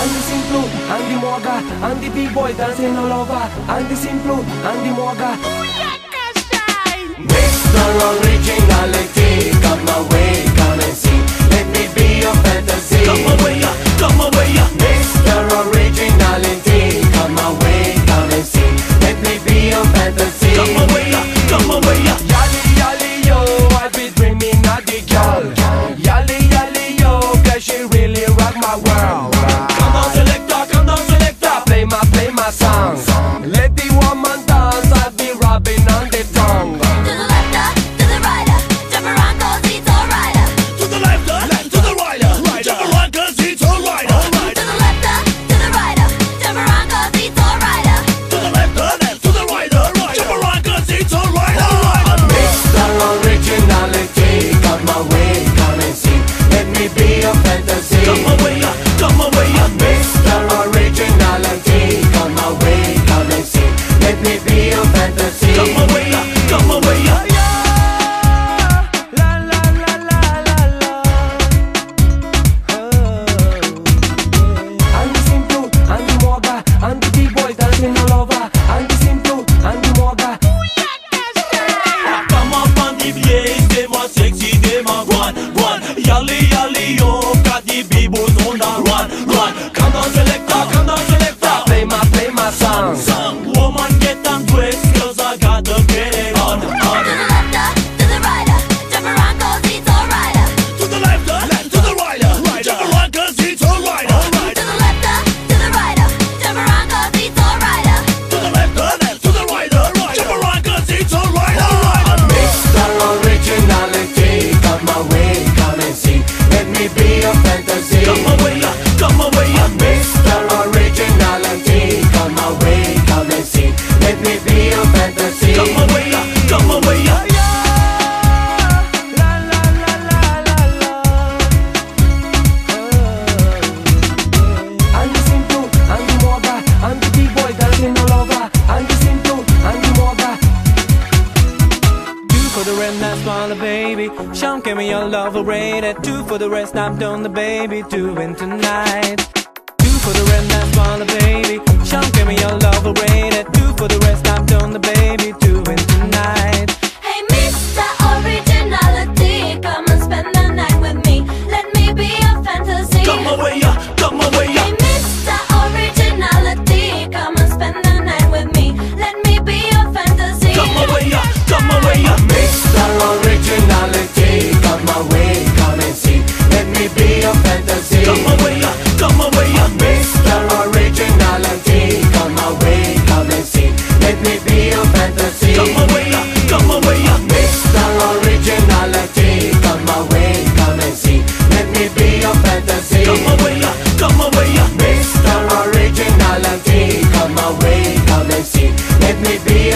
and the simple, and the morga, and the big boy dancing all over, and the simple, and the morga. Mr. Originality, come away. Let the one the rent, I swallow, baby. Sean, give me your love, I'll rate it. Two for the rest, I'm done, the baby, doing tonight. Two for the rest, I swallow, baby. Sean, give me your Wake up and see. Let me be